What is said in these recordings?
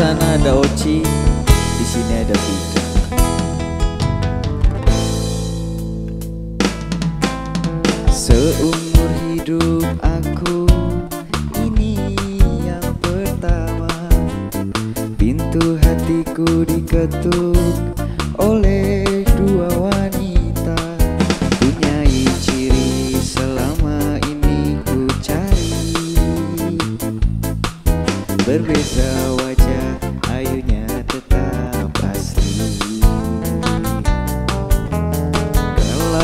sana ada Oci, di sini ada Vika. Seumur hidup aku ini yang pertama Pintu hatiku diketuk oleh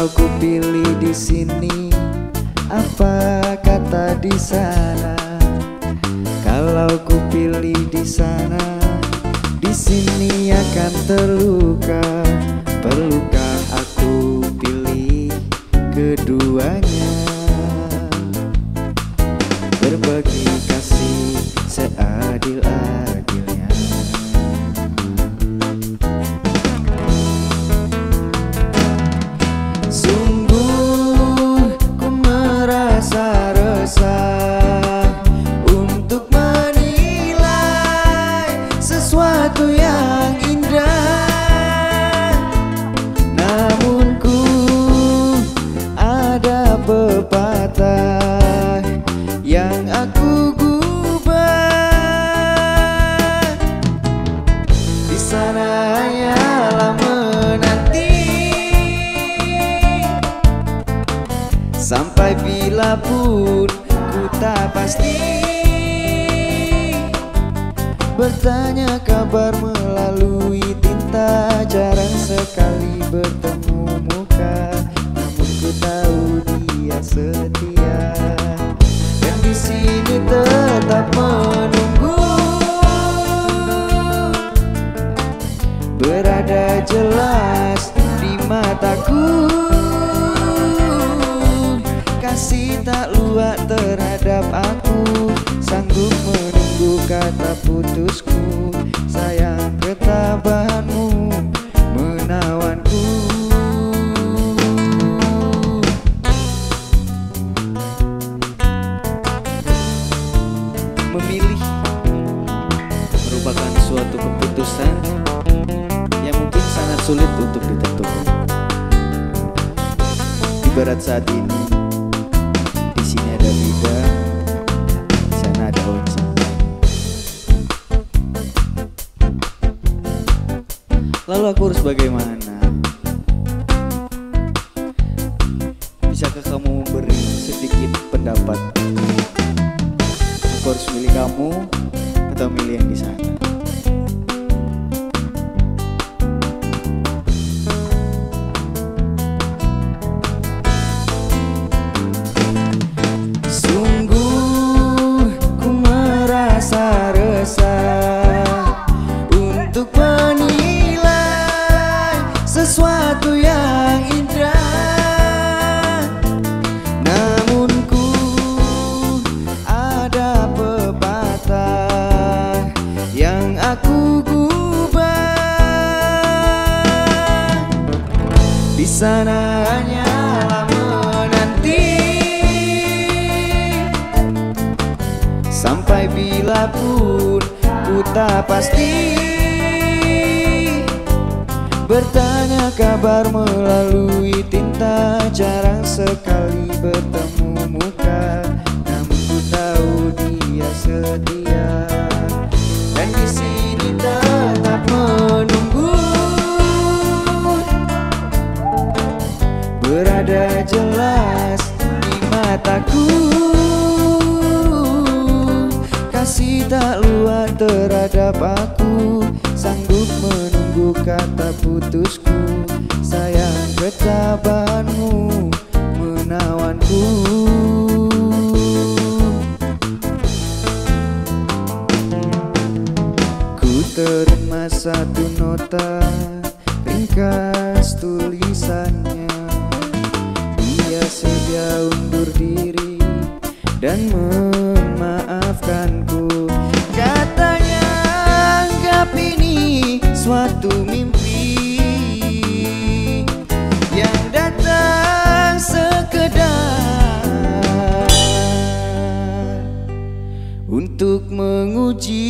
Ku pilih di sini. Apa kata di sana? Kalau ku pilih di sana di sini akan terluka. Perlukah aku pilih keduanya? Berbagi Sampai bila pun ku tak pasti Bertanya kabar melalui tinta Jarang sekali bertemu muka. Namun ku tahu dia setia. Dan di sini tetap menunggu. Berada jelas di mataku. Kasih tak luak terhadap keputusan yang mungkin sangat sulit untuk ditentukan. Ibarat saat ini, di sini ada Vida, di sana ada Oci. Lalu aku harus bagaimana? Sana hanyalah menanti Sampai bila pun ku tak pasti. Bertanya kabar melalui tinta Jarang sekali bertemu muka mataku Kasih tak luar terhadap aku. Sanggup menunggu kata putusku. Sayang ketabahanmu menawanku. Ku terima satu nota ringkas tulisannya. Dia diri dan memaafkanku. Katanya anggap ini suatu mimpi Yang datang sekedar Untuk menguji